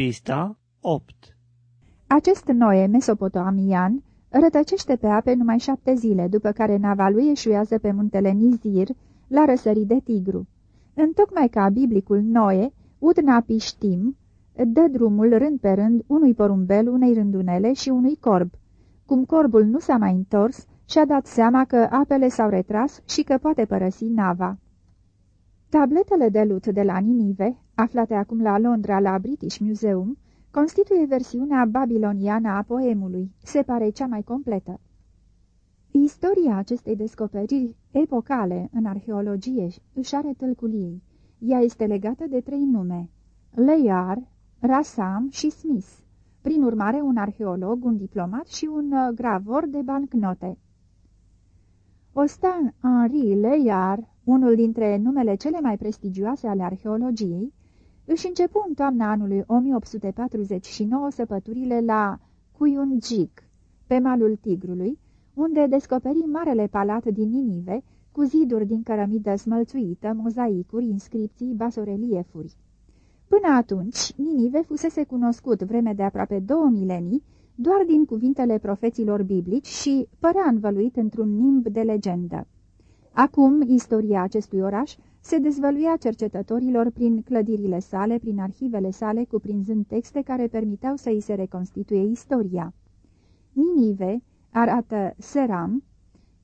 Pista 8 Acest Noe mesopotamian rătăcește pe ape numai șapte zile, după care nava lui eșuează pe muntele Nizir, la răsărit de Tigru. Întocmai ca biblicul Noe, Utnapishtim dă drumul rând pe rând unui porumbel, unei rândunele și unui corb. Cum corbul nu s-a mai întors, și-a dat seama că apele s-au retras și că poate părăsi nava. Tabletele de lut de la Ninive, aflate acum la Londra la British Museum, constituie versiunea babiloniană a poemului, se pare cea mai completă. Istoria acestei descoperiri epocale în arheologie își are tâlcul ei. Ea este legată de trei nume, Leiar, Rasam și Smith, prin urmare un arheolog, un diplomat și un uh, gravor de bancnote. Ostan Henri Leiar, unul dintre numele cele mai prestigioase ale arheologiei, își începu în toamna anului 1849 săpăturile la Cuyungic, pe malul Tigrului, unde descoperi marele palat din Ninive, cu ziduri din cărămidă smălțuită, mozaicuri, inscripții, basoreliefuri. Până atunci, Ninive fusese cunoscut vreme de aproape două milenii, doar din cuvintele profeților biblici și părea învăluit într-un nimb de legendă. Acum, istoria acestui oraș se dezvăluia cercetătorilor prin clădirile sale, prin arhivele sale, cuprinzând texte care permiteau să îi se reconstituie istoria. Ninive, arată Seram,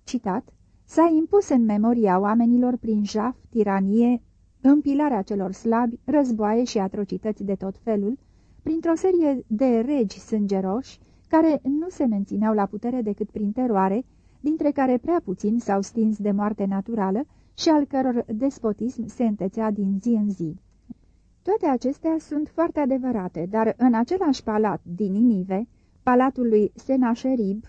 citat, s-a impus în memoria oamenilor prin jaf, tiranie, împilarea celor slabi, războaie și atrocități de tot felul, printr-o serie de regi sângeroși, care nu se mențineau la putere decât prin teroare, dintre care prea puțini s-au stins de moarte naturală și al căror despotism se întețea din zi în zi. Toate acestea sunt foarte adevărate, dar în același palat din Ninive, palatul lui Senașerib, 704-681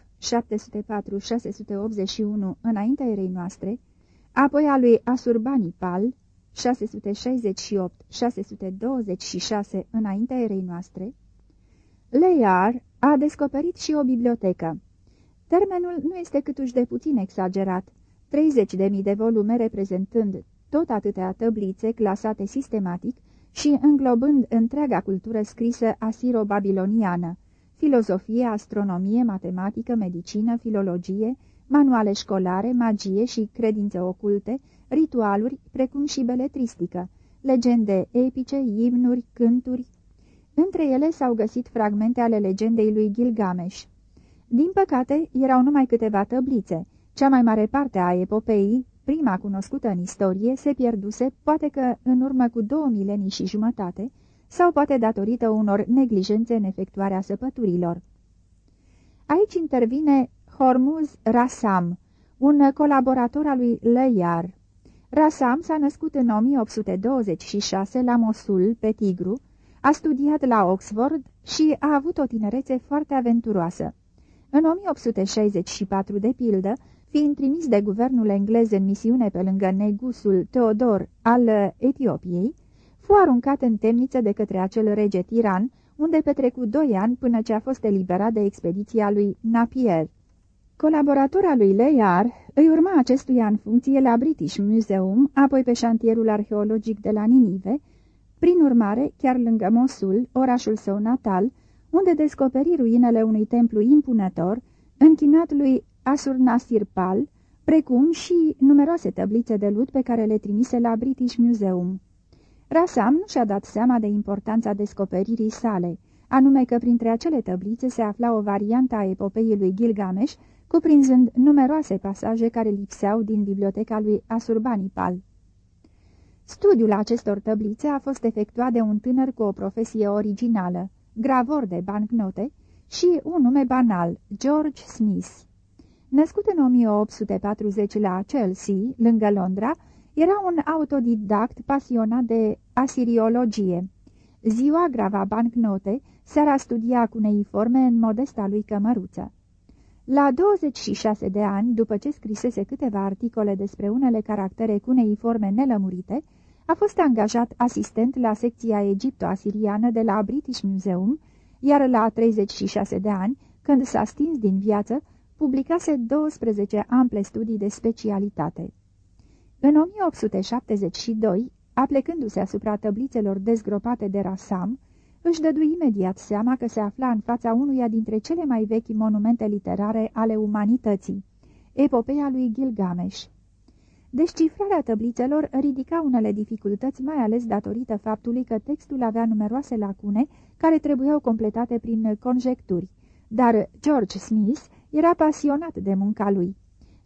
înaintea erei noastre, apoi a lui Asurbanipal, 668-626 înaintea erei noastre, Leiar a descoperit și o bibliotecă. Termenul nu este câtuși de puțin exagerat, 30.000 de volume reprezentând tot atâtea tăblițe clasate sistematic și înglobând întreaga cultură scrisă asiro-babiloniană, filozofie, astronomie, matematică, medicină, filologie, manuale școlare, magie și credințe oculte, ritualuri, precum și beletristică, legende epice, imnuri, cânturi. Între ele s-au găsit fragmente ale legendei lui Gilgamesh. Din păcate, erau numai câteva tăblițe. Cea mai mare parte a epopeii, prima cunoscută în istorie, se pierduse, poate că în urmă cu două milenii și jumătate, sau poate datorită unor neglijențe în efectuarea săpăturilor. Aici intervine Hormuz Rasam, un colaborator al lui Leiar. Rasam s-a născut în 1826 la Mosul, pe Tigru, a studiat la Oxford și a avut o tinerețe foarte aventuroasă. În 1864, de pildă, fiind trimis de guvernul englez în misiune pe lângă negusul Teodor al Etiopiei, fu aruncat în temniță de către acel rege tiran, unde petrecu doi ani până ce a fost eliberat de expediția lui Napier. Colaboratora lui Leiar îi urma acestuia în funcție la British Museum, apoi pe șantierul arheologic de la Ninive, prin urmare, chiar lângă Mosul, orașul său natal, unde descoperi ruinele unui templu impunător, închinat lui Asurnasirpal, precum și numeroase tăblițe de lut pe care le trimise la British Museum. Rasam nu și-a dat seama de importanța descoperirii sale, anume că printre acele tăblițe se afla o variantă a epopeiei lui Gilgamesh, cuprinzând numeroase pasaje care lipseau din biblioteca lui Asurbanipal. Studiul acestor tăblițe a fost efectuat de un tânăr cu o profesie originală, gravor de bancnote și un nume banal, George Smith. Născut în 1840 la Chelsea, lângă Londra, era un autodidact pasionat de asiriologie. Ziua grava bancnote, seara studia cuneiforme în modesta lui cămăruță. La 26 de ani, după ce scrisese câteva articole despre unele caractere cuneiforme nelămurite, a fost angajat asistent la secția egipto-asiriană de la British Museum, iar la 36 de ani, când s-a stins din viață, publicase 12 ample studii de specialitate. În 1872, aplecându-se asupra tăblițelor dezgropate de Rasam, își dădui imediat seama că se afla în fața unuia dintre cele mai vechi monumente literare ale umanității, epopeea lui Gilgamesh. Descifrarea tăblițelor ridica unele dificultăți, mai ales datorită faptului că textul avea numeroase lacune care trebuiau completate prin conjecturi, dar George Smith era pasionat de munca lui.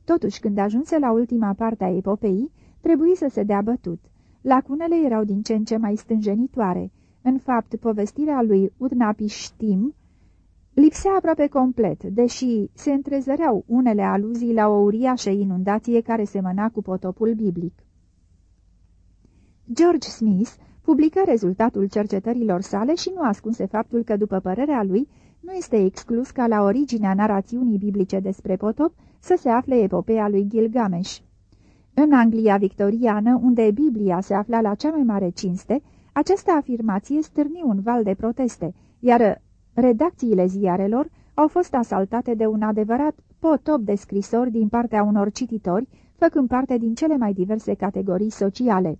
Totuși, când ajunse la ultima parte a epopeii, trebuie să se dea bătut. Lacunele erau din ce în ce mai stânjenitoare. În fapt, povestirea lui Udnapishtim lipsea aproape complet, deși se întrezăreau unele aluzii la o uriașă inundație care semăna cu potopul biblic. George Smith publică rezultatul cercetărilor sale și nu ascunse faptul că, după părerea lui, nu este exclus ca la originea narațiunii biblice despre potop să se afle epopeea lui Gilgamesh. În Anglia victoriană, unde Biblia se afla la cea mai mare cinste, această afirmație stârni un val de proteste, iar redacțiile ziarelor au fost asaltate de un adevărat potop de scrisori din partea unor cititori, făcând parte din cele mai diverse categorii sociale.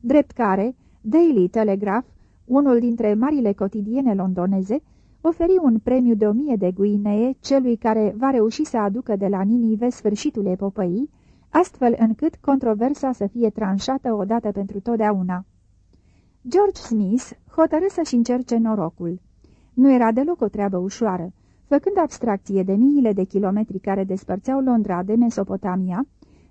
Drept care, Daily Telegraph, unul dintre marile cotidiene londoneze, oferi un premiu de o mie de guinee celui care va reuși să aducă de la Ninive sfârșitul epopăii, astfel încât controversa să fie tranșată odată pentru totdeauna. George Smith hotărâ să-și încerce norocul. Nu era deloc o treabă ușoară. Făcând abstracție de miile de kilometri care despărțeau Londra de Mesopotamia,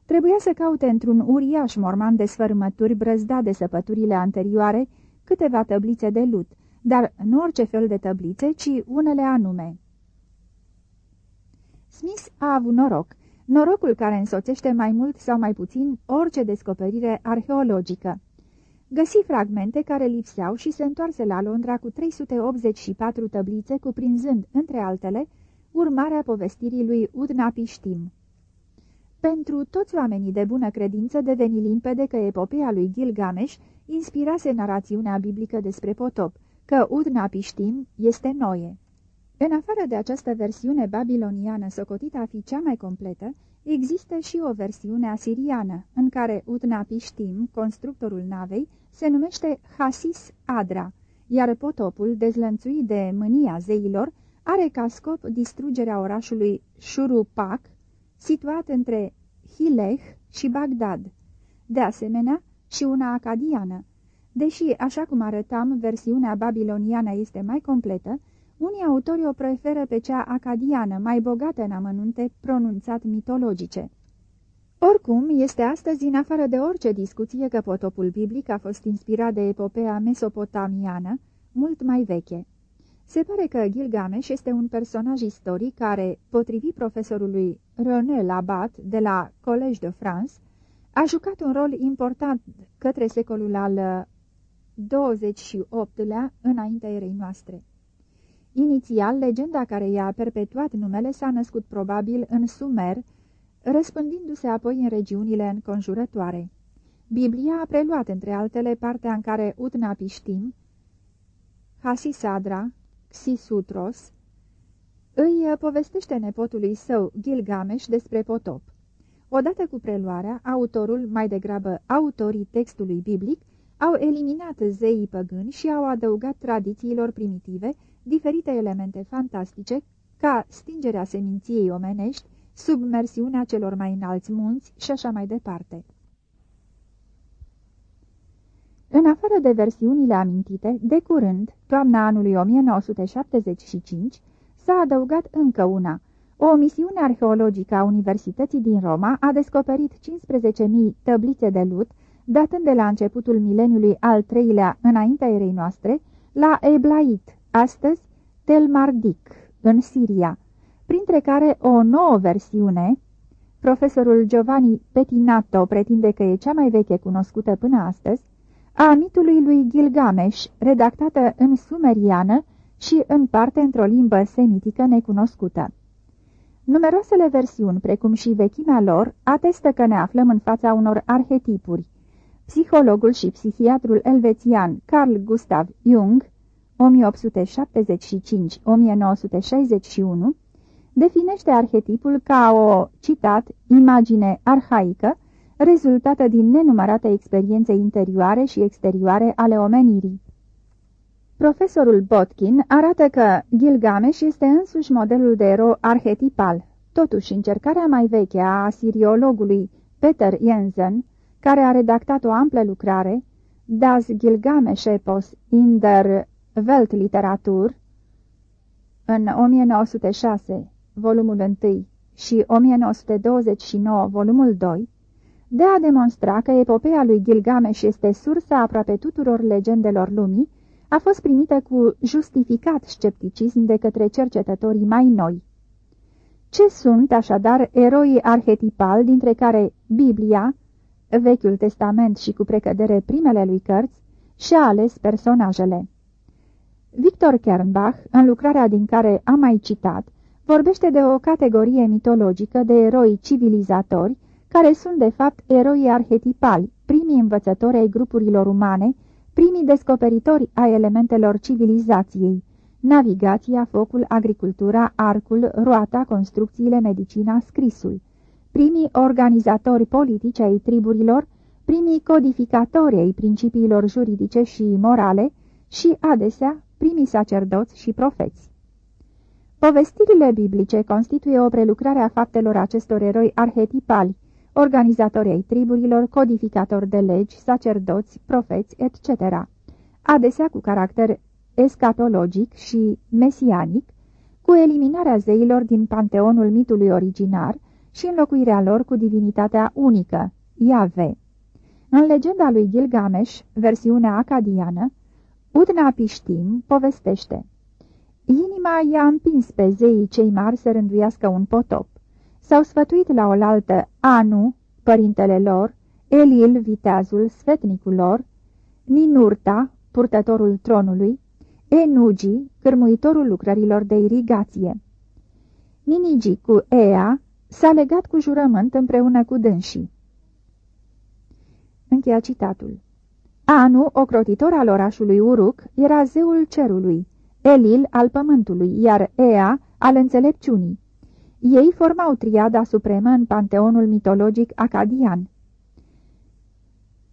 trebuia să caute într-un uriaș morman de sfărâmături brăzdat de săpăturile anterioare câteva tăblițe de lut, dar nu orice fel de tăblițe, ci unele anume. Smith a avut noroc, norocul care însoțește mai mult sau mai puțin orice descoperire arheologică. Găsi fragmente care lipseau și se întoarse la Londra cu 384 tăblițe, cuprinzând, între altele, urmarea povestirii lui Udnapishtim. Pentru toți oamenii de bună credință deveni limpede că epopeea lui Gilgamesh inspirase narațiunea biblică despre potop, că Udnapishtim este noie. În afară de această versiune babiloniană socotită a fi cea mai completă, există și o versiune asiriană, în care Utnapishtim, constructorul navei, se numește Hasis Adra, iar potopul, dezlănțuit de mânia zeilor, are ca scop distrugerea orașului Shurupak, situat între Hileh și Bagdad. De asemenea, și una acadiană. Deși, așa cum arătam, versiunea babiloniană este mai completă, unii autori o preferă pe cea acadiană, mai bogată în amănunte pronunțat mitologice. Oricum, este astăzi, în afară de orice discuție, că potopul biblic a fost inspirat de epopea mesopotamiană, mult mai veche. Se pare că Gilgamesh este un personaj istoric care, potrivit profesorului René Labat de la Collège de France, a jucat un rol important către secolul al 28-lea înaintea erei noastre. Inițial, legenda care i-a perpetuat numele s-a născut probabil în Sumer, răspândindu-se apoi în regiunile înconjurătoare. Biblia a preluat, între altele, partea în care Utnapishtim, Hasisadra, Xisutros, îi povestește nepotului său Gilgamesh despre potop. Odată cu preluarea, autorul, mai degrabă autorii textului biblic, au eliminat zeii păgâni și au adăugat tradițiilor primitive diferite elemente fantastice, ca stingerea seminției omenești, submersiunea celor mai înalți munți și așa mai departe. În afară de versiunile amintite, de curând, toamna anului 1975, s-a adăugat încă una. O misiune arheologică a Universității din Roma a descoperit 15.000 tăblițe de lut, datând de la începutul mileniului al treilea înaintea erei noastre, la Eblait, astăzi Tel Mardik, în Siria, printre care o nouă versiune, profesorul Giovanni Petinato pretinde că e cea mai veche cunoscută până astăzi, a mitului lui Gilgamesh, redactată în sumeriană și în parte într-o limbă semitică necunoscută. Numeroasele versiuni, precum și vechimea lor, atestă că ne aflăm în fața unor arhetipuri. Psihologul și psihiatrul elvețian Carl Gustav Jung 1875-1961, definește arhetipul ca o, citat, imagine arhaică, rezultată din nenumărate experiențe interioare și exterioare ale omenirii. Profesorul Botkin arată că Gilgamesh este însuși modelul de erou arhetipal. Totuși, încercarea mai veche a asiriologului Peter Jensen, care a redactat o amplă lucrare, Das Gilgamesh Epos in der Weltliteratur, în 1906, volumul 1 și 1929, volumul 2, de a demonstra că epopeea lui Gilgamesh este sursa aproape tuturor legendelor lumii, a fost primită cu justificat scepticism de către cercetătorii mai noi. Ce sunt, așadar, eroii arhetipali, dintre care Biblia, Vechiul Testament și cu precădere primele lui cărți, și-a ales personajele? Victor Kernbach, în lucrarea din care am mai citat, vorbește de o categorie mitologică de eroi civilizatori, care sunt de fapt eroi arhetipali, primii învățători ai grupurilor umane, primii descoperitori ai elementelor civilizației, navigația, focul, agricultura, arcul, roata, construcțiile, medicina, scrisul, primii organizatori politici ai triburilor, primii codificatori ai principiilor juridice și morale și, adesea, primii sacerdoți și profeți. Povestirile biblice constituie o prelucrare a faptelor acestor eroi arhetipali, organizatori ai triburilor, codificatori de legi, sacerdoți, profeți, etc., adesea cu caracter escatologic și mesianic, cu eliminarea zeilor din panteonul mitului originar și înlocuirea lor cu divinitatea unică, Iave. În legenda lui Gilgamesh, versiunea acadiană, Udna Pishtim povestește Inima i-a împins pe zeii cei mari să rânduiască un potop. S-au sfătuit la oaltă Anu, părintele lor, Elil, viteazul, sfetnicul lor, Ninurta, purtătorul tronului, Enugi, cârmuitorul lucrărilor de irigație. Ninigi cu Ea s-a legat cu jurământ împreună cu dânsii. Încheia citatul. Anu, ocrotitor al orașului Uruk, era zeul cerului, Elil al pământului, iar Ea al înțelepciunii. Ei formau triada supremă în panteonul mitologic acadian.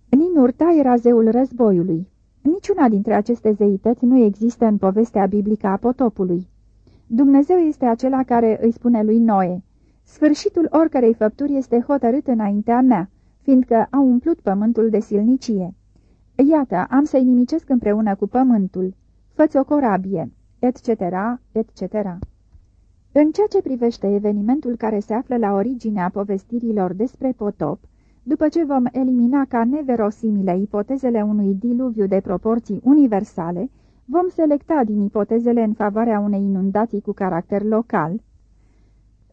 Ninurta era zeul războiului. Niciuna dintre aceste zeități nu există în povestea biblică a potopului. Dumnezeu este acela care îi spune lui Noe, Sfârșitul oricărei făpturi este hotărât înaintea mea, fiindcă a umplut pământul de silnicie. Iată, am să-i nimicesc împreună cu pământul. Făți o corabie, etc., etc. În ceea ce privește evenimentul care se află la originea povestirilor despre potop, după ce vom elimina ca neverosimile ipotezele unui diluviu de proporții universale, vom selecta din ipotezele în favoarea unei inundații cu caracter local,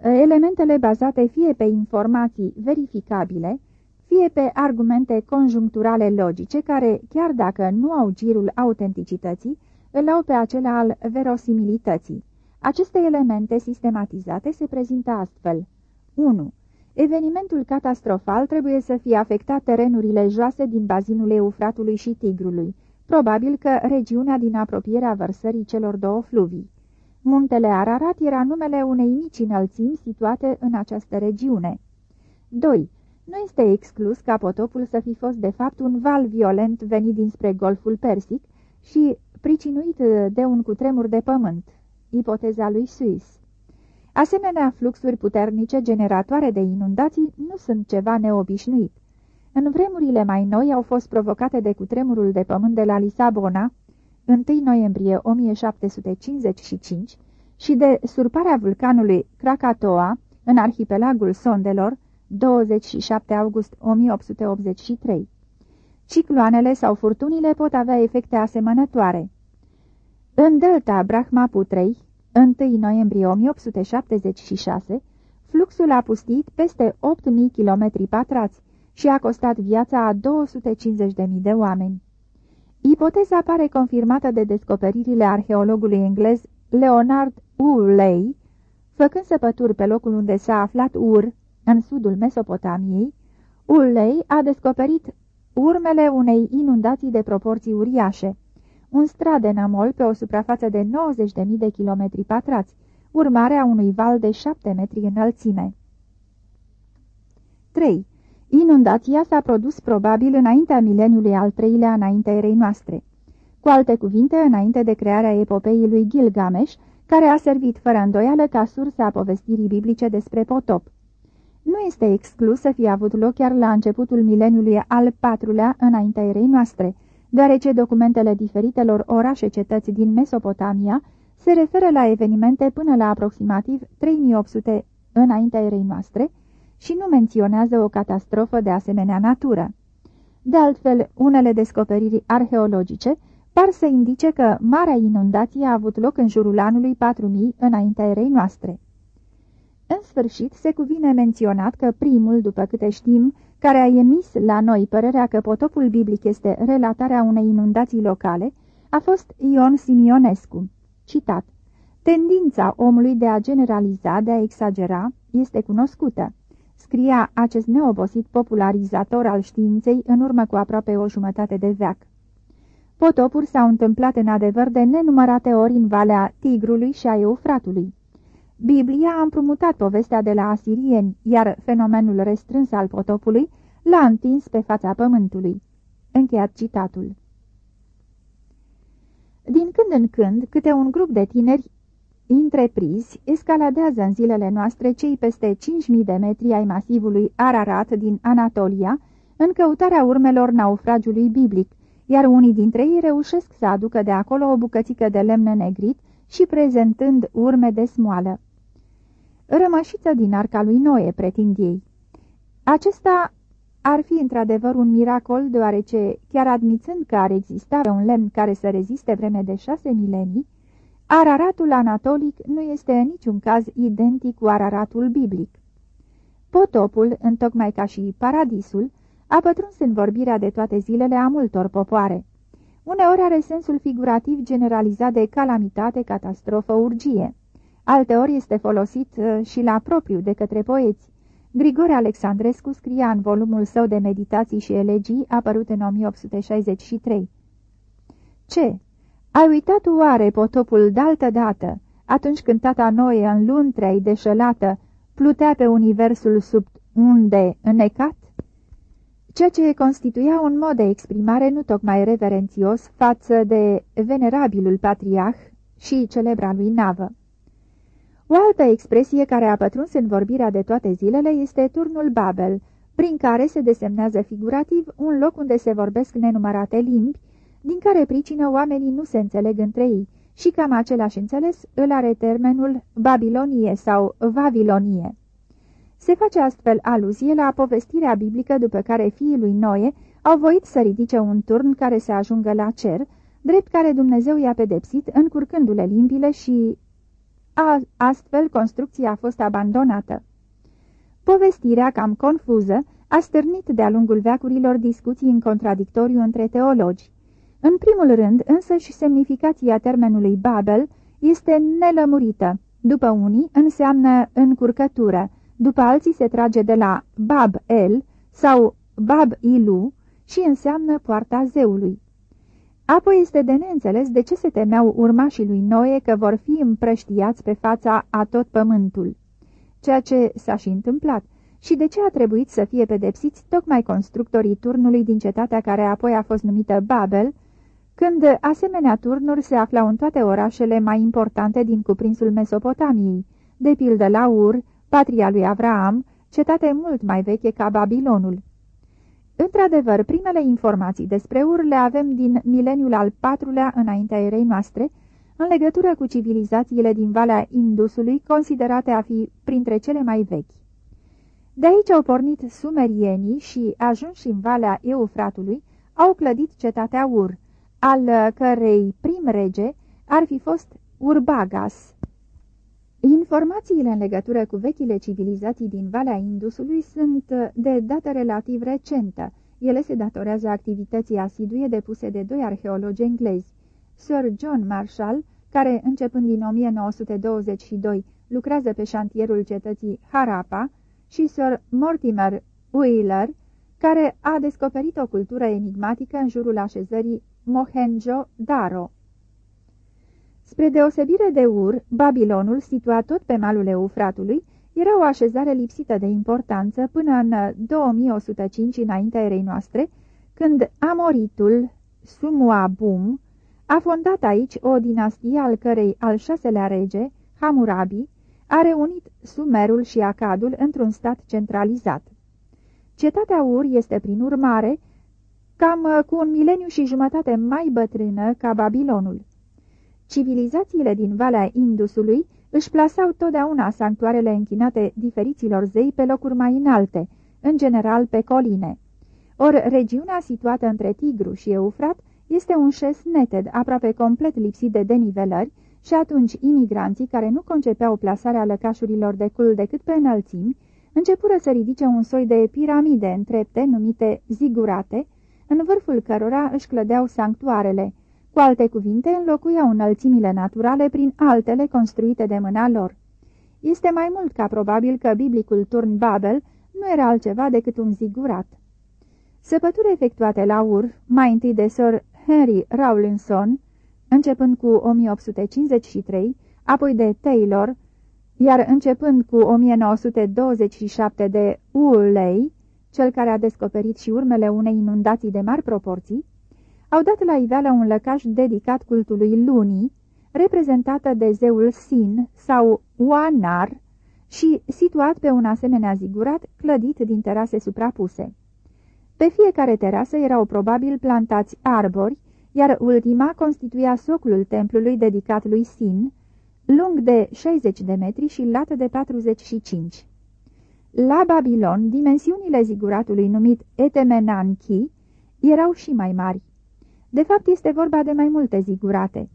elementele bazate fie pe informații verificabile, fie pe argumente conjuncturale logice care, chiar dacă nu au girul autenticității, îl au pe acela al verosimilității. Aceste elemente sistematizate se prezintă astfel. 1. Evenimentul catastrofal trebuie să fie afectat terenurile joase din bazinul Eufratului și Tigrului, probabil că regiunea din apropierea vărsării celor două fluvii. Muntele Ararat era numele unei mici înălțimi situate în această regiune. 2. Nu este exclus ca potopul să fi fost de fapt un val violent venit dinspre Golful Persic și pricinuit de un cutremur de pământ, ipoteza lui Suis. Asemenea, fluxuri puternice generatoare de inundații nu sunt ceva neobișnuit. În vremurile mai noi au fost provocate de cutremurul de pământ de la Lisabona, 1 noiembrie 1755, și de surparea vulcanului Krakatoa în arhipelagul Sondelor, 27 august 1883. Cicloanele sau furtunile pot avea efecte asemănătoare. În delta Brahmaputrei, 1 noiembrie 1876, fluxul a pustit peste 8.000 km pătrați și a costat viața a 250.000 de oameni. Ipoteza pare confirmată de descoperirile arheologului englez Leonard Urley, făcând săpături pe locul unde s-a aflat Ur, în sudul Mesopotamiei, Urley a descoperit urmele unei inundații de proporții uriașe un strat de namol pe o suprafață de 90.000 de kilometri pătrați, urmarea unui val de 7 metri înălțime. 3. Inundația s-a produs probabil înaintea mileniului al treilea înaintea erei noastre. Cu alte cuvinte, înainte de crearea epopeii lui Gilgamesh, care a servit fără îndoială ca sursă a povestirii biblice despre potop. Nu este exclus să fie avut loc chiar la începutul mileniului al patrulea înaintea erei noastre, deoarece documentele diferitelor orașe-cetăți din Mesopotamia se referă la evenimente până la aproximativ 3800 înaintea erei noastre și nu menționează o catastrofă de asemenea natură. De altfel, unele descoperiri arheologice par să indice că marea inundație a avut loc în jurul anului 4000 înaintea erei noastre. În sfârșit, se cuvine menționat că primul, după câte știm, care a emis la noi părerea că potopul biblic este relatarea unei inundații locale, a fost Ion Simionescu. Citat. Tendința omului de a generaliza, de a exagera, este cunoscută. Scria acest neobosit popularizator al științei în urmă cu aproape o jumătate de veac. Potopuri s-au întâmplat în adevăr de nenumărate ori în Valea Tigrului și a Eufratului. Biblia a împrumutat povestea de la asirieni, iar fenomenul restrâns al potopului l-a întins pe fața pământului. Încheiat citatul. Din când în când, câte un grup de tineri întreprizi escaladează în zilele noastre cei peste 5.000 de metri ai masivului Ararat din Anatolia, în căutarea urmelor naufragiului biblic, iar unii dintre ei reușesc să aducă de acolo o bucățică de lemn negrit și prezentând urme de smoală. Rămășiță din arca lui Noe, pretind ei. Acesta ar fi într-adevăr un miracol, deoarece, chiar admițând că ar exista un lemn care să reziste vreme de șase milenii, Araratul anatolic nu este în niciun caz identic cu Araratul biblic. Potopul, întocmai ca și paradisul, a pătruns în vorbirea de toate zilele a multor popoare. Uneori are sensul figurativ generalizat de calamitate, catastrofă, urgie. Alteori este folosit uh, și la propriu de către poeți. Grigore Alexandrescu scria în volumul său de meditații și elegii, apărut în 1863. Ce? Ai uitat oare potopul daltă dată, atunci când tata Noe în luntrea deșelată plutea pe universul sub unde înnecat? Ceea ce constituia un mod de exprimare nu tocmai reverențios față de venerabilul patriarh și celebra lui Navă. O altă expresie care a pătruns în vorbirea de toate zilele este turnul Babel, prin care se desemnează figurativ un loc unde se vorbesc nenumărate limbi, din care pricină oamenii nu se înțeleg între ei și cam același înțeles îl are termenul Babilonie sau Vavilonie. Se face astfel aluzie la povestirea biblică după care fiii lui Noe au voit să ridice un turn care să ajungă la cer, drept care Dumnezeu i-a pedepsit încurcându-le limbile și a, astfel construcția a fost abandonată. Povestirea, cam confuză, a stârnit de-a lungul veacurilor discuții în contradictoriu între teologi. În primul rând, însă și semnificația termenului Babel este nelămurită. După unii înseamnă încurcătură, după alții se trage de la Bab-El sau Bab-Ilu și înseamnă poarta zeului. Apoi este de neînțeles de ce se temeau urmașii lui Noe că vor fi împrăștiați pe fața a tot pământul, ceea ce s-a și întâmplat, și de ce a trebuit să fie pedepsiți tocmai constructorii turnului din cetatea care apoi a fost numită Babel, când asemenea turnuri se aflau în toate orașele mai importante din cuprinsul Mesopotamiei, de pildă la Ur, patria lui Avraam, cetate mult mai veche ca Babilonul. Într-adevăr, primele informații despre Ur le avem din mileniul al patrulea înaintea erei noastre, în legătură cu civilizațiile din Valea Indusului, considerate a fi printre cele mai vechi. De aici au pornit sumerienii și, ajunși în Valea Eufratului, au clădit cetatea Ur, al cărei prim rege ar fi fost Urbagas. Informațiile în legătură cu vechile civilizații din Valea Indusului sunt de dată relativ recentă. Ele se datorează activității asidue depuse de doi arheologi englezi, Sir John Marshall, care, începând din 1922, lucrează pe șantierul cetății Harappa, și Sir Mortimer Wheeler, care a descoperit o cultură enigmatică în jurul așezării Mohenjo-Daro. Spre deosebire de Ur, Babilonul, situat tot pe malul Eufratului, era o așezare lipsită de importanță până în 2105 înaintea erei noastre, când Amoritul Sumuabum A fondat aici o dinastie al cărei al șaselea rege, Hammurabi, a reunit Sumerul și Acadul într-un stat centralizat. Cetatea Ur este, prin urmare, cam uh, cu un mileniu și jumătate mai bătrână ca Babilonul. Civilizațiile din Valea Indusului își plasau totdeauna sanctuarele închinate diferiților zei pe locuri mai înalte, în general pe coline. Ori regiunea situată între Tigru și Eufrat este un șes neted, aproape complet lipsit de denivelări, și atunci imigranții, care nu concepeau plasarea lăcașurilor de cul decât pe înălțimi, începură să ridice un soi de piramide întrepte, numite zigurate, în vârful cărora își clădeau sanctuarele. Cu alte cuvinte, înlocuiau înălțimile naturale prin altele construite de mâna lor. Este mai mult ca probabil că biblicul turn Babel nu era altceva decât un zigurat. Săpături efectuate la Ur, mai întâi de Sir Henry Rawlinson, începând cu 1853, apoi de Taylor, iar începând cu 1927 de Wooley, cel care a descoperit și urmele unei inundații de mari proporții, au dat la iveală un lăcaș dedicat cultului lunii, reprezentată de zeul Sin sau Wanar și situat pe un asemenea zigurat clădit din terase suprapuse. Pe fiecare terasă erau probabil plantați arbori, iar ultima constituia soclul templului dedicat lui Sin, lung de 60 de metri și lat de 45. La Babilon, dimensiunile ziguratului numit Etemenanchi erau și mai mari. De fapt, este vorba de mai multe zigurate.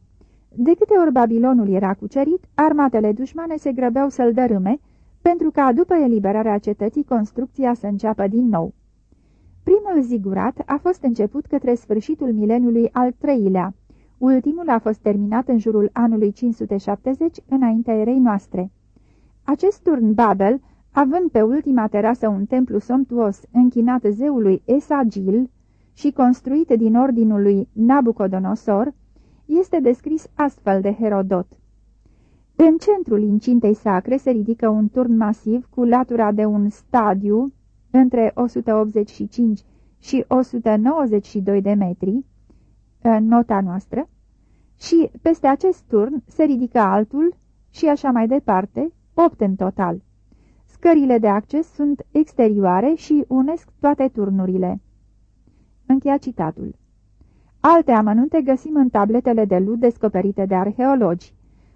De câte ori Babilonul era cucerit, armatele dușmane se grăbeau să-l dărâme, pentru ca, după eliberarea cetății, construcția să înceapă din nou. Primul zigurat a fost început către sfârșitul mileniului al treilea. Ultimul a fost terminat în jurul anului 570, înaintea erei noastre. Acest turn Babel, având pe ultima terasă un templu somptuos închinat zeului Esagil și construit din ordinul lui Nabucodonosor, este descris astfel de Herodot. În centrul incintei sacre se ridică un turn masiv cu latura de un stadiu între 185 și 192 de metri, în nota noastră, și peste acest turn se ridică altul și așa mai departe, opt în total. Scările de acces sunt exterioare și unesc toate turnurile. Încheia citatul. Alte amănunte găsim în tabletele de lut descoperite de arheologi.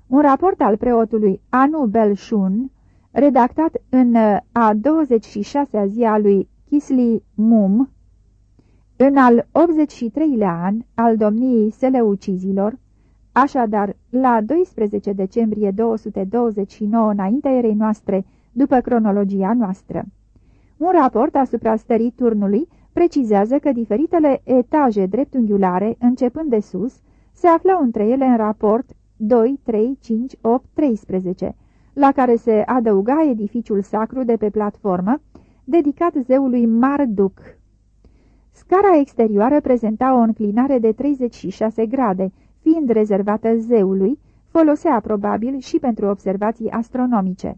Un raport al preotului Anu Belshun redactat în uh, a 26-a zi a lui Kisli Mum, în al 83-lea an al domniei Seleucizilor, așadar la 12 decembrie 229 înaintea erei noastre, după cronologia noastră. Un raport asupra stării turnului precizează că diferitele etaje dreptunghiulare, începând de sus, se aflau între ele în raport 2, 3, 5, 8, 13, la care se adăuga edificiul sacru de pe platformă, dedicat zeului Marduk. Scara exterioară prezenta o înclinare de 36 grade, fiind rezervată zeului, folosea probabil și pentru observații astronomice.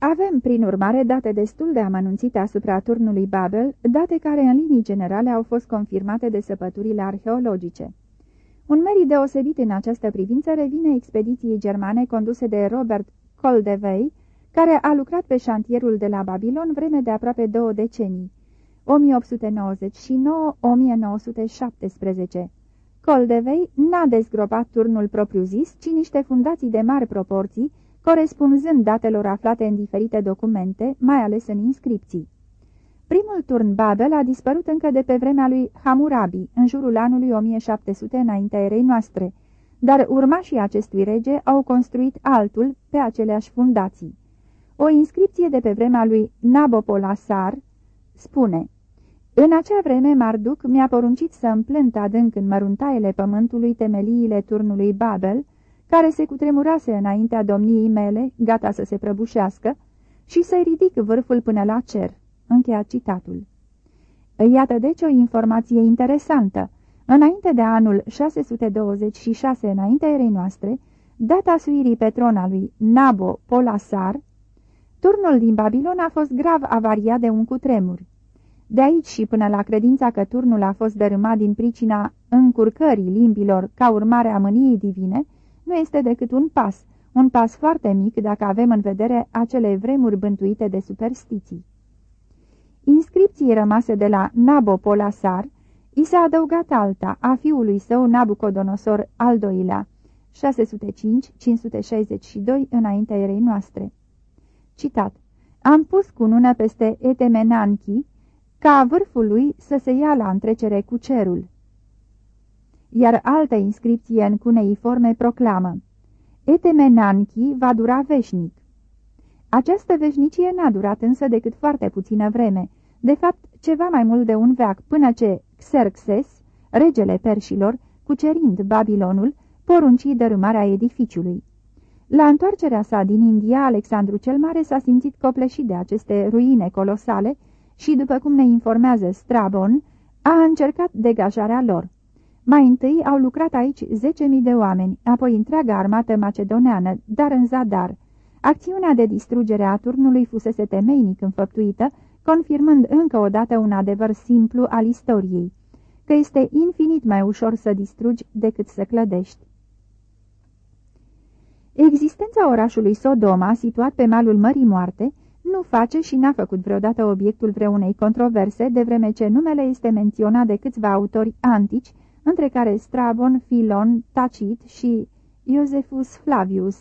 Avem, prin urmare, date destul de amănunțite asupra turnului Babel, date care în linii generale au fost confirmate de săpăturile arheologice. Un merit deosebit în această privință revine expediției germane conduse de Robert Coldevey, care a lucrat pe șantierul de la Babilon vreme de aproape două decenii, 1899-1917. Coldevey n-a dezgropat turnul propriu-zis, ci niște fundații de mari proporții, corespunzând datelor aflate în diferite documente, mai ales în inscripții. Primul turn Babel a dispărut încă de pe vremea lui Hammurabi, în jurul anului 1700 înaintea erei noastre, dar urmașii acestui rege au construit altul pe aceleași fundații. O inscripție de pe vremea lui Nabopolassar spune În acea vreme Marduc mi-a poruncit să împlânt adânc în măruntaiele pământului temeliile turnului Babel, care se cutremurase înaintea domniei mele, gata să se prăbușească, și să-i ridic vârful până la cer. Încheia citatul. Iată deci o informație interesantă. Înainte de anul 626 înaintea erei noastre, data suirii pe tron a lui Nabo Polasar, turnul din Babilon a fost grav avariat de un cutremur. De aici și până la credința că turnul a fost dărâmat din pricina încurcării limbilor ca urmare a mâniei divine, nu este decât un pas, un pas foarte mic dacă avem în vedere acele vremuri bântuite de superstiții. Inscripții rămase de la Nabopolasar, i s-a adăugat alta a fiului său Nabucodonosor al doilea, 605-562 înaintea erei noastre. Citat. Am pus cunună peste Etemenanchi, ca vârful lui să se ia la întrecere cu cerul. Iar altă inscripție în cuneiforme proclamă Etemenanchi va dura veșnic. Această veșnicie n-a durat însă decât foarte puțină vreme, de fapt ceva mai mult de un veac, până ce Xerxes, regele perșilor, cucerind Babilonul, porunci dărâmarea edificiului. La întoarcerea sa din India, Alexandru cel Mare s-a simțit copleșit de aceste ruine colosale și, după cum ne informează Strabon, a încercat degajarea lor. Mai întâi au lucrat aici 10.000 de oameni, apoi întreaga armată macedoneană, dar în zadar. Acțiunea de distrugere a turnului fusese temeinic înfăptuită, confirmând încă o dată un adevăr simplu al istoriei, că este infinit mai ușor să distrugi decât să clădești. Existența orașului Sodoma, situat pe malul Mării Moarte, nu face și n-a făcut vreodată obiectul vreunei controverse, de vreme ce numele este menționat de câțiva autori antici, între care Strabon, Filon, Tacit și Iosefus Flavius.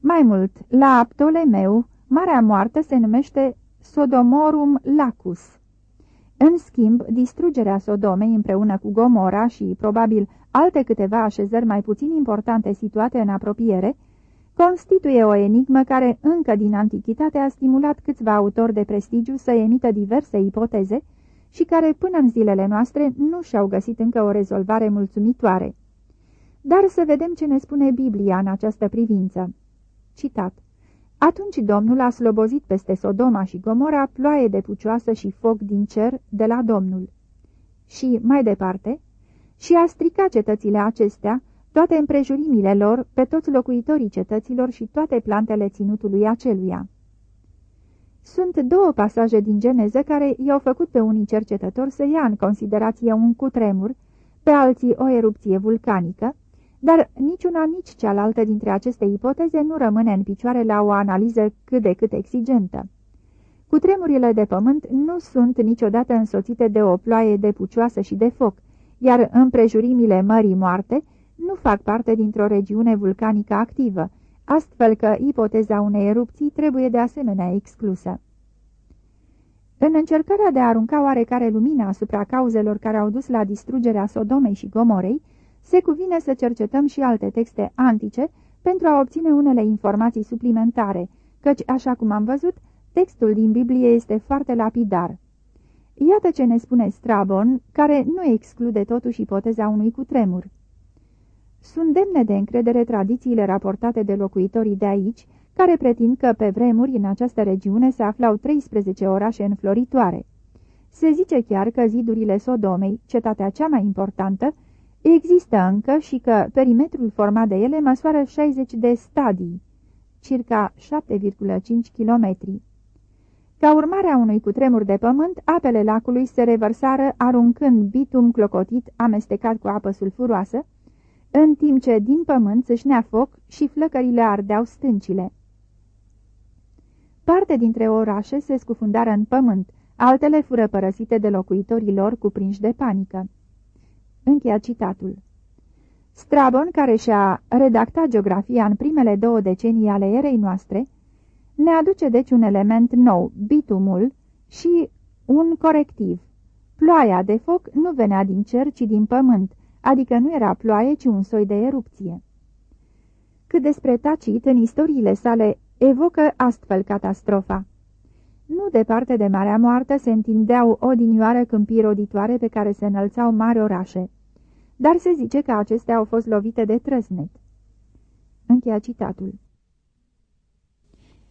Mai mult, la Ptolemeu, Marea Moartă se numește Sodomorum Lacus. În schimb, distrugerea Sodomei împreună cu Gomora și, probabil, alte câteva așezări mai puțin importante situate în apropiere, constituie o enigmă care încă din antichitate a stimulat câțiva autori de prestigiu să emită diverse ipoteze și care până în zilele noastre nu și-au găsit încă o rezolvare mulțumitoare. Dar să vedem ce ne spune Biblia în această privință. Citat atunci Domnul a slobozit peste Sodoma și Gomora ploaie de pucioasă și foc din cer de la Domnul. Și, mai departe, și a stricat cetățile acestea, toate împrejurimile lor, pe toți locuitorii cetăților și toate plantele ținutului aceluia. Sunt două pasaje din Geneză care i-au făcut pe unii cercetători să ia în considerație un cutremur, pe alții o erupție vulcanică, dar niciuna, nici cealaltă dintre aceste ipoteze nu rămâne în picioare la o analiză cât de cât exigentă. Cu tremurile de pământ nu sunt niciodată însoțite de o ploaie de pucioasă și de foc, iar împrejurimile Mării Moarte nu fac parte dintr-o regiune vulcanică activă, astfel că ipoteza unei erupții trebuie de asemenea exclusă. În încercarea de a arunca oarecare lumină asupra cauzelor care au dus la distrugerea Sodomei și Gomorei, se cuvine să cercetăm și alte texte antice pentru a obține unele informații suplimentare, căci, așa cum am văzut, textul din Biblie este foarte lapidar. Iată ce ne spune Strabon, care nu exclude totuși ipoteza unui cutremur. Sunt demne de încredere tradițiile raportate de locuitorii de aici, care pretind că pe vremuri în această regiune se aflau 13 orașe înfloritoare. Se zice chiar că zidurile Sodomei, cetatea cea mai importantă, Există încă și că perimetrul format de ele măsoară 60 de stadii, circa 7,5 km. Ca urmare a unui cutremur de pământ, apele lacului se revărsară aruncând bitum clocotit amestecat cu apă sulfuroasă, în timp ce din pământ sâșnea foc și flăcările ardeau stâncile. Parte dintre orașe se scufundară în pământ, altele fură părăsite de locuitorii lor cuprinși de panică. Încheia citatul. Strabon, care și-a redactat geografia în primele două decenii ale erei noastre, ne aduce deci un element nou, bitumul, și un corectiv. Ploaia de foc nu venea din cer, ci din pământ, adică nu era ploaie, ci un soi de erupție. Cât despre Tacit, în istoriile sale, evocă astfel catastrofa. Nu departe de Marea Moartă se întindeau odinioară câmpii roditoare pe care se înălțau mari orașe, dar se zice că acestea au fost lovite de trăsnet. Încheia citatul.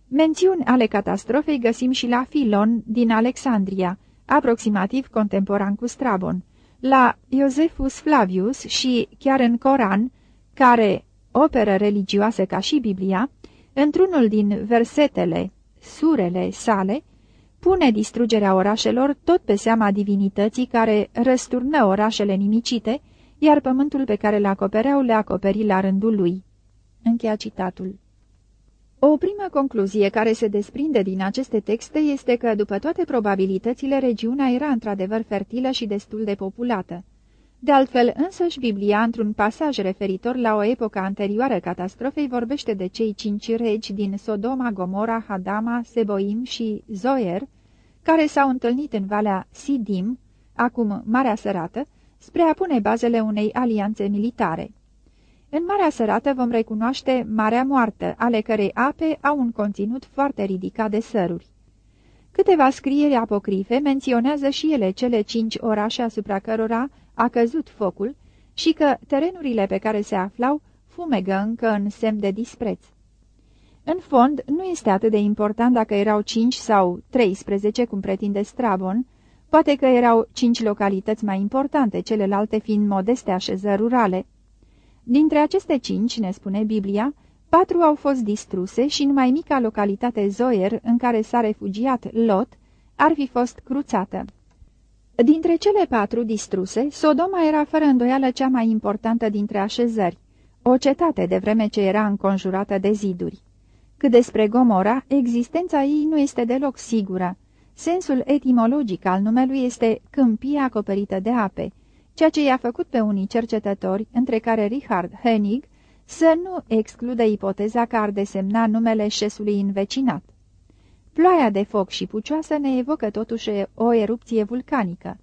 Mențiuni ale catastrofei găsim și la Filon din Alexandria, aproximativ contemporan cu Strabon, la Iosefus Flavius și chiar în Coran, care, operă religioasă ca și Biblia, într-unul din versetele, surele sale, pune distrugerea orașelor tot pe seama divinității care răsturnă orașele nimicite iar pământul pe care le acopereau le acoperi la rândul lui. Încheia citatul. O primă concluzie care se desprinde din aceste texte este că, după toate probabilitățile, regiunea era într-adevăr fertilă și destul de populată. De altfel, însăși Biblia, într-un pasaj referitor la o epocă anterioară catastrofei, vorbește de cei cinci regi din Sodoma, Gomora, Hadama, Seboim și Zoer, care s-au întâlnit în valea Sidim, acum Marea Sărată, spre a pune bazele unei alianțe militare. În Marea Sărată vom recunoaște Marea Moartă, ale cărei ape au un conținut foarte ridicat de săruri. Câteva scrieri apocrife menționează și ele cele cinci orașe asupra cărora a căzut focul și că terenurile pe care se aflau fumegă încă în semn de dispreț. În fond, nu este atât de important dacă erau cinci sau 13, cum pretinde Strabon, poate că erau cinci localități mai importante, celelalte fiind modeste așezări rurale. Dintre aceste cinci, ne spune Biblia, patru au fost distruse și numai mica localitate Zoer, în care s-a refugiat Lot, ar fi fost cruțată. Dintre cele patru distruse, Sodoma era fără îndoială cea mai importantă dintre așezări, o cetate de vreme ce era înconjurată de ziduri. Cât despre Gomora, existența ei nu este deloc sigură. Sensul etimologic al numelui este câmpie acoperită de ape, ceea ce i-a făcut pe unii cercetători, între care Richard Hennig, să nu excludă ipoteza că ar desemna numele șesului învecinat. Ploaia de foc și pucioasă ne evocă totuși o erupție vulcanică.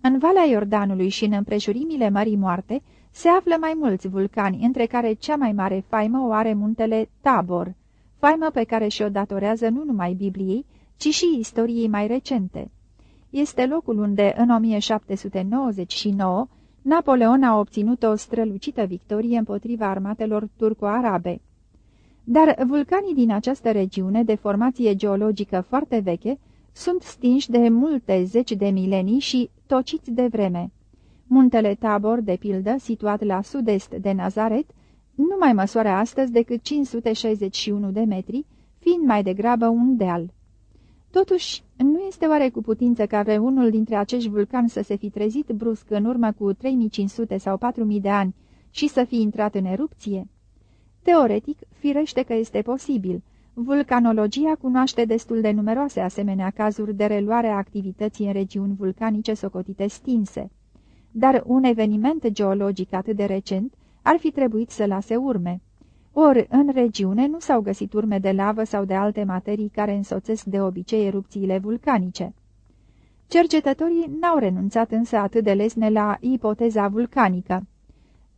În Valea Iordanului și în împrejurimile Mării Moarte se află mai mulți vulcani, între care cea mai mare faimă o are muntele Tabor, faimă pe care și-o datorează nu numai Bibliei, ci și istoriei mai recente. Este locul unde, în 1799, Napoleon a obținut o strălucită victorie împotriva armatelor turco-arabe. Dar vulcanii din această regiune, de formație geologică foarte veche, sunt stinși de multe zeci de milenii și tociți de vreme. Muntele Tabor, de pildă, situat la sud-est de Nazaret, nu mai măsoară astăzi decât 561 de metri, fiind mai degrabă un deal. Totuși, nu este oare cu putință ca vreunul dintre acești vulcani să se fi trezit brusc în urmă cu 3500 sau 4000 de ani și să fi intrat în erupție? Teoretic, firește că este posibil. Vulcanologia cunoaște destul de numeroase asemenea cazuri de reluare a activității în regiuni vulcanice socotite stinse. Dar un eveniment geologic atât de recent ar fi trebuit să lase urme. Ori, în regiune nu s-au găsit urme de lavă sau de alte materii care însoțesc de obicei erupțiile vulcanice. Cercetătorii n-au renunțat însă atât de lesne la ipoteza vulcanică.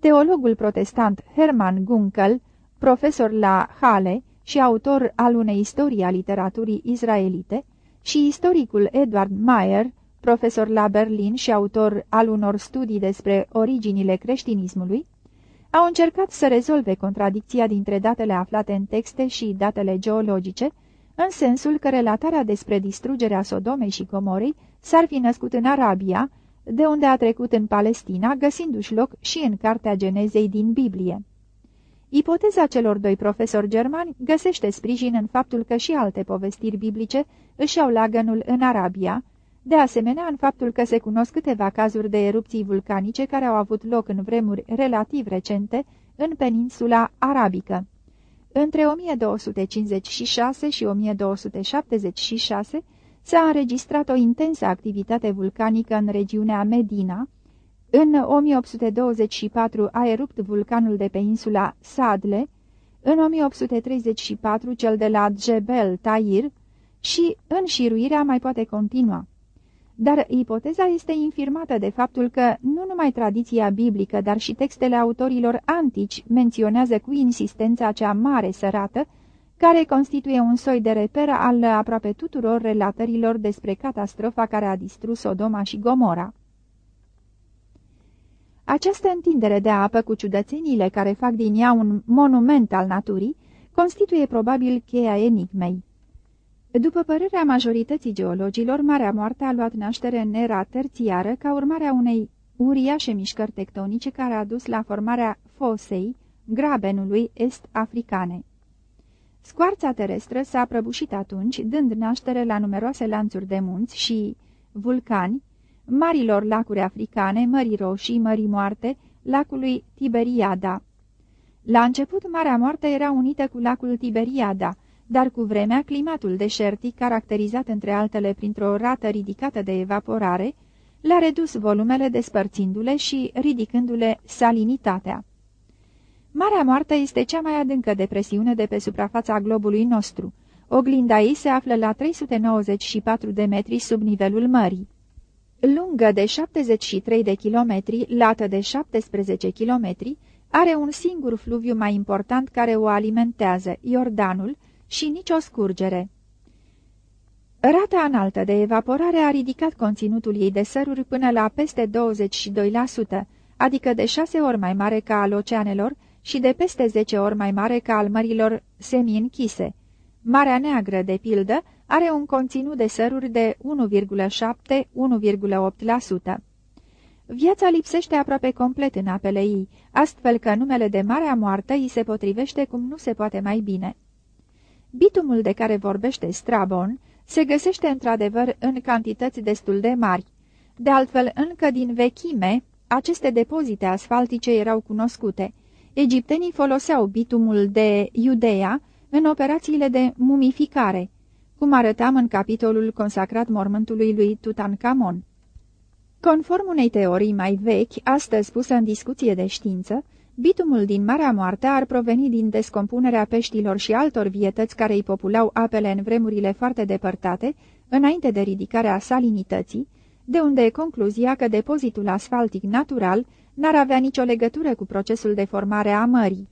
Teologul protestant Hermann Gunkel, profesor la Halle și autor al unei istorii a literaturii israelite, și istoricul Edward Mayer, profesor la Berlin și autor al unor studii despre originile creștinismului, au încercat să rezolve contradicția dintre datele aflate în texte și datele geologice, în sensul că relatarea despre distrugerea Sodomei și Comorei s-ar fi născut în Arabia, de unde a trecut în Palestina, găsindu-și loc și în Cartea Genezei din Biblie. Ipoteza celor doi profesori germani găsește sprijin în faptul că și alte povestiri biblice își au lagănul în Arabia, de asemenea, în faptul că se cunosc câteva cazuri de erupții vulcanice care au avut loc în vremuri relativ recente în peninsula arabică. Între 1256 și 1276 s-a înregistrat o intensă activitate vulcanică în regiunea Medina. În 1824 a erupt vulcanul de pe insula Sadle, în 1834 cel de la Jebel Tair și înșiruirea mai poate continua. Dar ipoteza este infirmată de faptul că nu numai tradiția biblică, dar și textele autorilor antici menționează cu insistență acea mare sărată, care constituie un soi de reper al aproape tuturor relatărilor despre catastrofa care a distrus Sodoma și Gomora. Această întindere de apă cu ciudățenile care fac din ea un monument al naturii, constituie probabil cheia enigmei. După părerea majorității geologilor, Marea Moartă a luat naștere în era terțiară ca urmare a unei uriașe mișcări tectonice care a dus la formarea fosei, grabenului est-africane. Scoarța terestră s-a prăbușit atunci, dând naștere la numeroase lanțuri de munți și vulcani, marilor lacuri africane, mării roșii, mării moarte, lacului Tiberiada. La început, Marea Moartă era unită cu lacul Tiberiada, dar cu vremea climatul deșertic, caracterizat între altele printr-o rată ridicată de evaporare, le-a redus volumele despărțindu-le și ridicându-le salinitatea. Marea Moartă este cea mai adâncă depresiune de pe suprafața globului nostru. Oglinda ei se află la 394 de metri sub nivelul mării. Lungă de 73 de kilometri, lată de 17 kilometri, are un singur fluviu mai important care o alimentează, Iordanul, și nicio scurgere. Rata înaltă de evaporare a ridicat conținutul ei de săruri până la peste 22%, adică de șase ori mai mare ca al oceanelor și de peste 10 ori mai mare ca al mărilor semi-închise. Marea Neagră, de pildă, are un conținut de săruri de 1,7-1,8%. Viața lipsește aproape complet în apele ei, astfel că numele de Marea Moartă îi se potrivește cum nu se poate mai bine. Bitumul de care vorbește Strabon se găsește într-adevăr în cantități destul de mari. De altfel, încă din vechime, aceste depozite asfaltice erau cunoscute. Egiptenii foloseau bitumul de Iudeea în operațiile de mumificare, cum arătam în capitolul consacrat mormântului lui Tutankamon. Conform unei teorii mai vechi, astăzi pusă în discuție de știință, bitumul din Marea Moarte ar proveni din descompunerea peștilor și altor vietăți care îi populau apele în vremurile foarte depărtate, înainte de ridicarea salinității, de unde e concluzia că depozitul asfaltic natural n-ar avea nicio legătură cu procesul de formare a mării.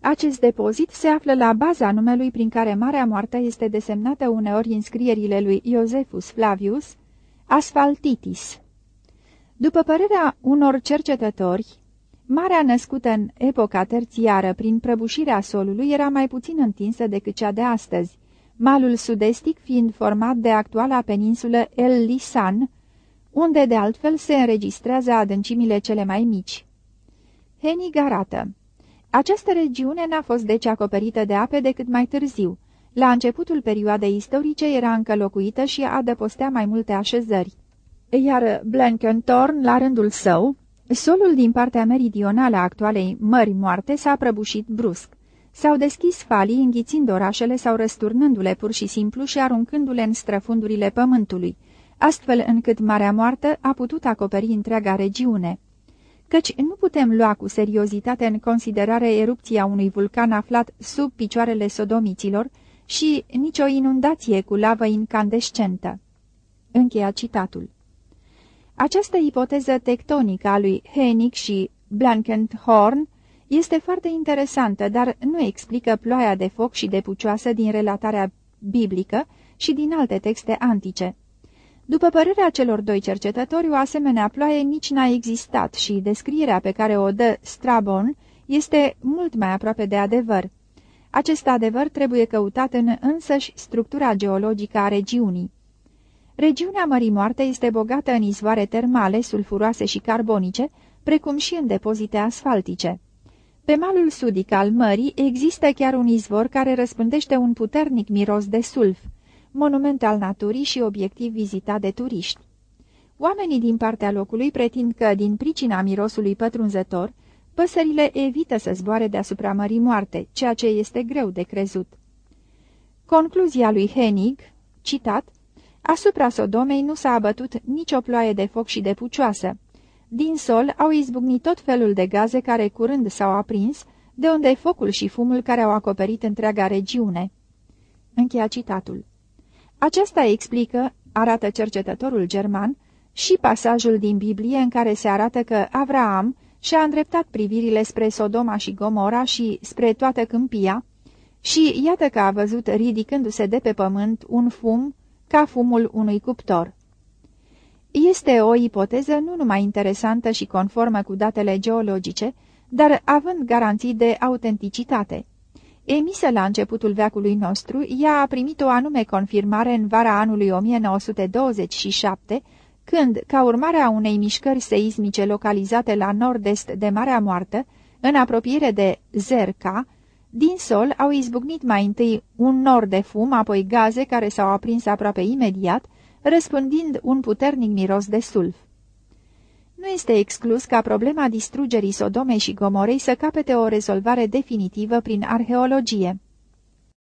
Acest depozit se află la baza numelui prin care Marea Moartă este desemnată uneori în scrierile lui Iosefus Flavius, Asfaltitis. După părerea unor cercetători, marea născută în epoca terțiară prin prăbușirea solului era mai puțin întinsă decât cea de astăzi, malul sud-estic fiind format de actuala peninsulă El Lisan, unde de altfel se înregistrează adâncimile cele mai mici. Henig arată această regiune n-a fost deci acoperită de ape decât mai târziu. La începutul perioadei istorice era încă locuită și adăpostea mai multe așezări. Iar Blenkentorn, la rândul său, solul din partea meridională a actualei Mări Moarte s-a prăbușit brusc. S-au deschis falii înghițind orașele sau răsturnându-le pur și simplu și aruncându-le în străfundurile pământului, astfel încât Marea Moartă a putut acoperi întreaga regiune căci nu putem lua cu seriozitate în considerare erupția unui vulcan aflat sub picioarele sodomiților și nicio inundație cu lavă incandescentă. Încheia citatul. Această ipoteză tectonică a lui Hennig și Blankenhorn este foarte interesantă, dar nu explică ploaia de foc și de pucioasă din relatarea biblică și din alte texte antice. După părerea celor doi cercetători, o asemenea ploaie nici n-a existat și descrierea pe care o dă Strabon este mult mai aproape de adevăr. Acest adevăr trebuie căutat în însăși structura geologică a regiunii. Regiunea Mării Moarte este bogată în izvoare termale, sulfuroase și carbonice, precum și în depozite asfaltice. Pe malul sudic al mării există chiar un izvor care răspândește un puternic miros de sulf monument al naturii și obiectiv vizitat de turiști. Oamenii din partea locului pretind că, din pricina mirosului pătrunzător, păsările evită să zboare deasupra Mării Moarte, ceea ce este greu de crezut. Concluzia lui Hennig, citat, Asupra Sodomei nu s-a abătut nicio ploaie de foc și de pucioasă. Din sol au izbucnit tot felul de gaze care curând s-au aprins, de unde focul și fumul care au acoperit întreaga regiune. Încheia citatul. Aceasta explică, arată cercetătorul german, și pasajul din Biblie în care se arată că Avraam și-a îndreptat privirile spre Sodoma și Gomora și spre toată câmpia și iată că a văzut ridicându-se de pe pământ un fum ca fumul unui cuptor. Este o ipoteză nu numai interesantă și conformă cu datele geologice, dar având garanții de autenticitate. Emisă la începutul veacului nostru, ea a primit o anume confirmare în vara anului 1927, când, ca urmare a unei mișcări seismice localizate la nord-est de Marea Moartă, în apropiere de Zerca, din sol au izbucnit mai întâi un nor de fum, apoi gaze care s-au aprins aproape imediat, răspândind un puternic miros de sulf. Nu este exclus ca problema distrugerii Sodomei și Gomorei să capete o rezolvare definitivă prin arheologie.